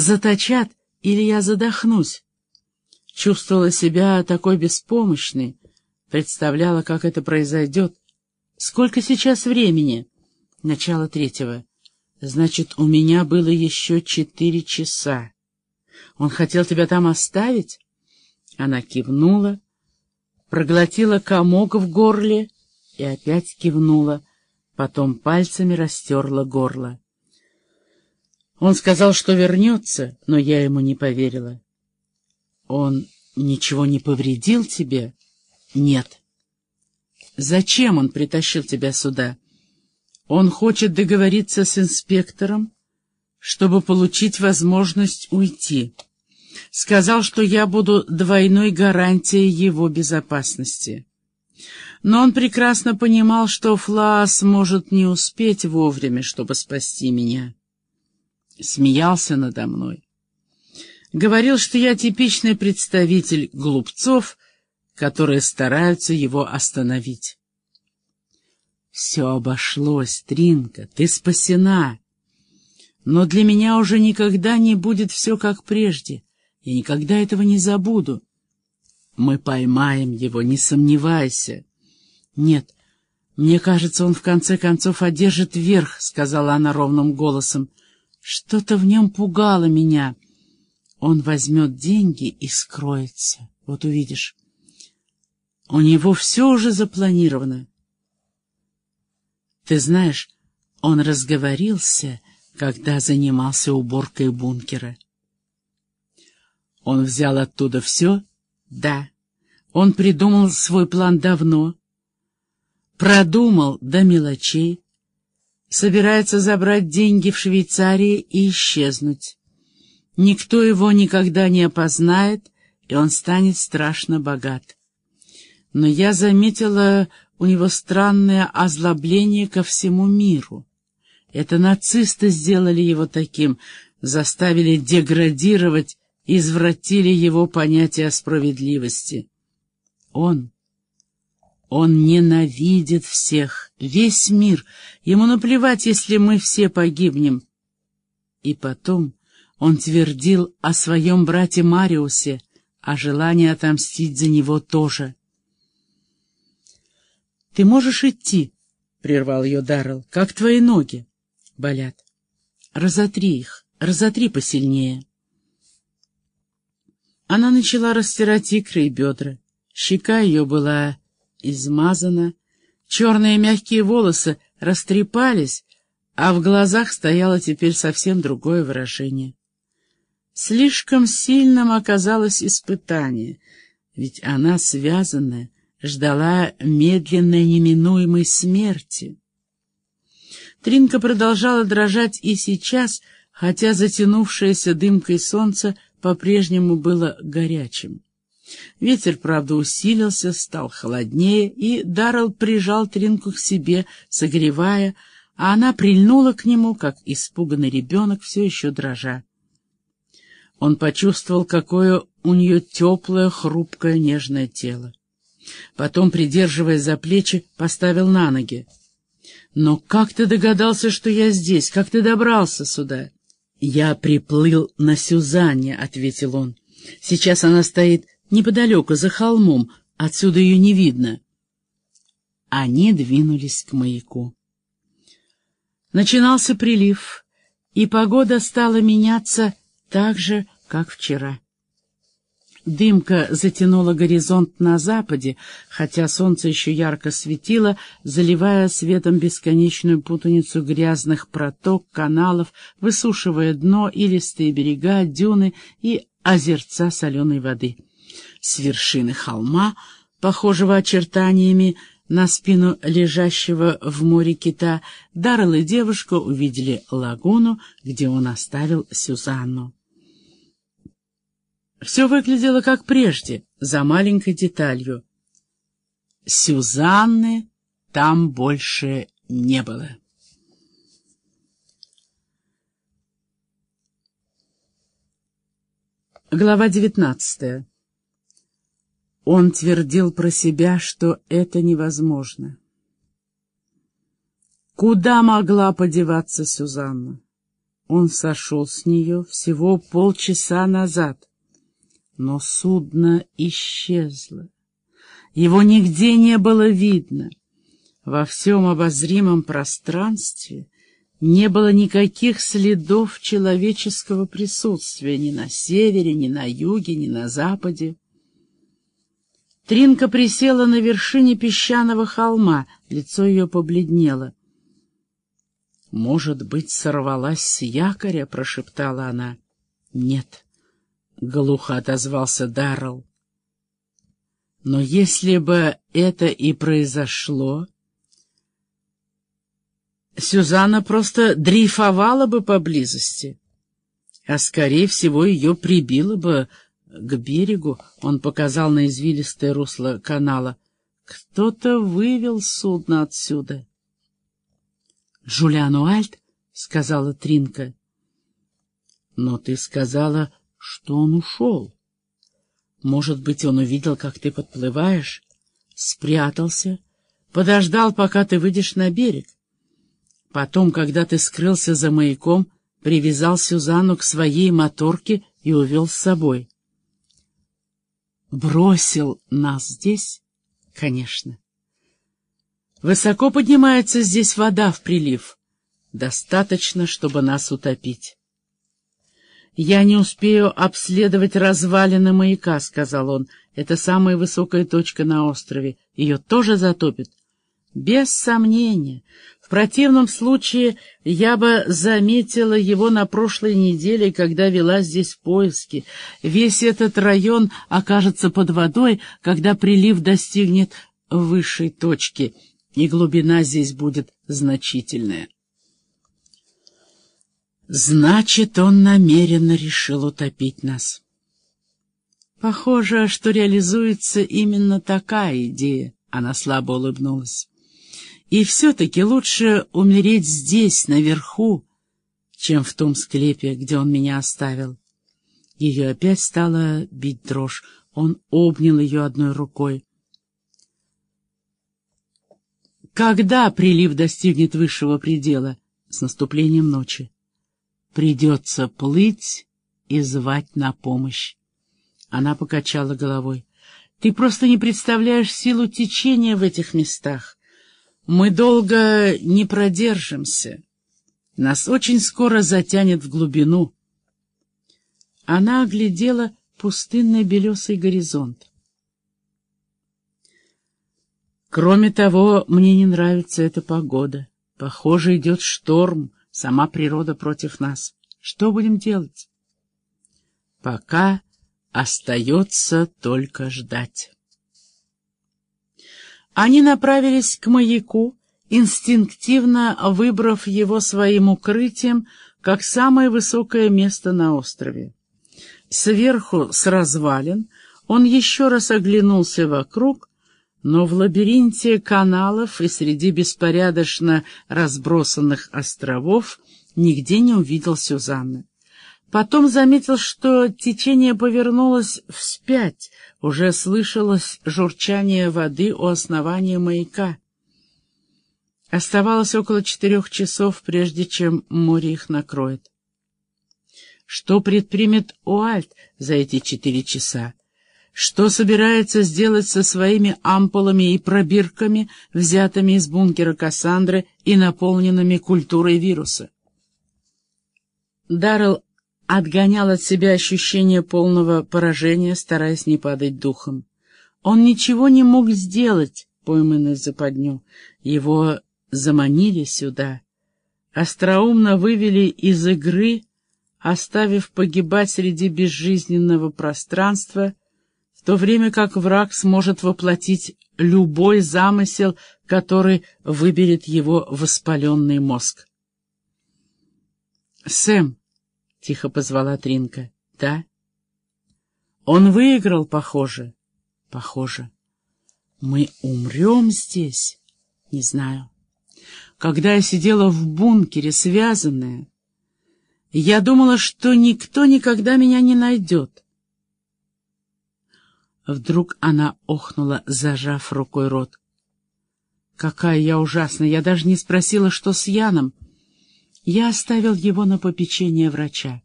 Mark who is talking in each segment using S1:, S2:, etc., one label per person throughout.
S1: заточат или я задохнусь. Чувствовала себя такой беспомощной, представляла, как это произойдет. Сколько сейчас времени? Начало третьего. Значит, у меня было еще четыре часа. Он хотел тебя там оставить? Она кивнула, проглотила комок в горле и опять кивнула, потом пальцами растерла горло. Он сказал, что вернется, но я ему не поверила. Он ничего не повредил тебе? Нет. Зачем он притащил тебя сюда? Он хочет договориться с инспектором, чтобы получить возможность уйти. Сказал, что я буду двойной гарантией его безопасности. Но он прекрасно понимал, что Флаас может не успеть вовремя, чтобы спасти меня смеялся надо мной. Говорил, что я типичный представитель глупцов, которые стараются его остановить. Все обошлось, Тринка, ты спасена. Но для меня уже никогда не будет все как прежде. Я никогда этого не забуду. Мы поймаем его, не сомневайся. Нет, мне кажется, он в конце концов одержит верх, — сказала она ровным голосом. Что-то в нем пугало меня. Он возьмет деньги и скроется. Вот увидишь. У него все уже запланировано. Ты знаешь, он разговорился, когда занимался уборкой бункера. Он взял оттуда все? Да. Он придумал свой план давно. Продумал до мелочей собирается забрать деньги в Швейцарии и исчезнуть. Никто его никогда не опознает, и он станет страшно богат. Но я заметила у него странное озлобление ко всему миру. Это нацисты сделали его таким, заставили деградировать, извратили его понятие о справедливости. Он он ненавидит всех, весь мир. Ему наплевать, если мы все погибнем. И потом он твердил о своем брате Мариусе, о желании отомстить за него тоже. «Ты можешь идти», — прервал ее Даррелл, — «как твои ноги?» «Болят. Разотри их, разотри посильнее». Она начала растирать икры и бедра. Щека ее была измазана, черные мягкие волосы растрепались, а в глазах стояло теперь совсем другое выражение. Слишком сильным оказалось испытание, ведь она, связанная, ждала медленной неминуемой смерти. Тринка продолжала дрожать и сейчас, хотя затянувшееся дымкой солнце по-прежнему было горячим. Ветер, правда, усилился, стал холоднее, и Даррелл прижал Тринку к себе, согревая, а она прильнула к нему, как испуганный ребенок, все еще дрожа. Он почувствовал, какое у нее теплое, хрупкое, нежное тело. Потом, придерживая за плечи, поставил на ноги. «Но как ты догадался, что я здесь? Как ты добрался сюда?» «Я приплыл на Сюзанне», — ответил он. «Сейчас она стоит неподалеку, за холмом, отсюда ее не видно. Они двинулись к маяку. Начинался прилив, и погода стала меняться так же, как вчера. Дымка затянула горизонт на западе, хотя солнце еще ярко светило, заливая светом бесконечную путаницу грязных проток, каналов, высушивая дно, илистые берега, дюны и озерца соленой воды с вершины холма, похожего очертаниями на спину лежащего в море кита, Даррелл и девушка увидели лагуну, где он оставил Сюзанну. Все выглядело как прежде, за маленькой деталью. Сюзанны там больше не было. Глава девятнадцатая он твердил про себя, что это невозможно. Куда могла подеваться Сюзанна? он сошел с нее всего полчаса назад. Но судно исчезло. Его нигде не было видно. Во всем обозримом пространстве не было никаких следов человеческого присутствия ни на севере, ни на юге, ни на западе. Тринка присела на вершине песчаного холма, лицо ее побледнело. «Может быть, сорвалась с якоря?» — прошептала она. «Нет», — глухо отозвался Даррелл. «Но если бы это и произошло...» Сюзанна просто дрейфовала бы поблизости, а, скорее всего, ее прибило бы к берегу. Он показал на извилистое русло канала. Кто-то вывел судно отсюда. «Джулиан Уальт?» — сказала Тринка. «Но ты сказала, что он ушел. Может быть, он увидел, как ты подплываешь, спрятался, подождал, пока ты выйдешь на берег. Потом, когда ты скрылся за маяком, привязал Сюзанну к своей моторке и увел с собой. Бросил нас здесь? Конечно. Высоко поднимается здесь вода в прилив. Достаточно, чтобы нас утопить. «Я не успею обследовать развалины маяка», — сказал он. «Это самая высокая точка на острове. Ее тоже затопит?» «Без сомнения. В противном случае я бы заметила его на прошлой неделе, когда вела здесь поиски. Весь этот район окажется под водой, когда прилив достигнет высшей точки» и глубина здесь будет значительная. Значит, он намеренно решил утопить нас. Похоже, что реализуется именно такая идея, она слабо улыбнулась. И все-таки лучше умереть здесь, наверху, чем в том склепе, где он меня оставил. Ее опять стала бить дрожь. Он обнял ее одной рукой. Когда прилив достигнет высшего предела? С наступлением ночи. Придется плыть и звать на помощь. Она покачала головой. Ты просто не представляешь силу течения в этих местах. Мы долго не продержимся. Нас очень скоро затянет в глубину. Она оглядела пустынный белесый горизонт. Кроме того, мне не нравится эта погода. Похоже, идет шторм, сама природа против нас. Что будем делать? Пока остается только ждать. Они направились к маяку, инстинктивно выбрав его своим укрытием как самое высокое место на острове. Сверху, с развалин, он еще раз оглянулся вокруг но в лабиринте каналов и среди беспорядочно разбросанных островов нигде не увидел Сюзанны. Потом заметил, что течение повернулось вспять, уже слышалось журчание воды у основания маяка. Оставалось около четырех часов, прежде чем море их накроет. Что предпримет Уальт за эти четыре часа? что собирается сделать со своими ампулами и пробирками, взятыми из бункера Кассандры и наполненными культурой вируса. Даррелл отгонял от себя ощущение полного поражения, стараясь не падать духом. Он ничего не мог сделать, пойманный в западню. Его заманили сюда, остроумно вывели из игры, оставив погибать среди безжизненного пространства — в то время как враг сможет воплотить любой замысел, который выберет его воспаленный мозг. «Сэм», — тихо позвала Тринка, — «да?» «Он выиграл, похоже». «Похоже. Мы умрем здесь?» «Не знаю. Когда я сидела в бункере, связанная, я думала, что никто никогда меня не найдет». Вдруг она охнула, зажав рукой рот. «Какая я ужасная! Я даже не спросила, что с Яном!» Я оставил его на попечение врача.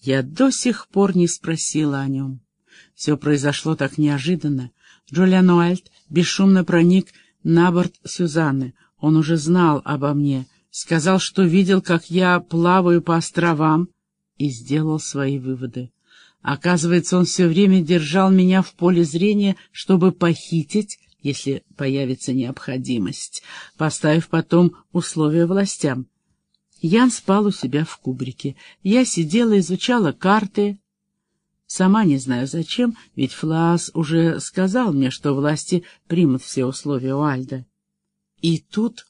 S1: Я до сих пор не спросила о нем. Все произошло так неожиданно. Джулиан Уайльд бесшумно проник на борт Сюзанны. Он уже знал обо мне, сказал, что видел, как я плаваю по островам, и сделал свои выводы. Оказывается, он все время держал меня в поле зрения, чтобы похитить, если появится необходимость, поставив потом условия властям. Ян спал у себя в кубрике. Я сидела, изучала карты. Сама не знаю зачем, ведь Флаас уже сказал мне, что власти примут все условия у Альда. И тут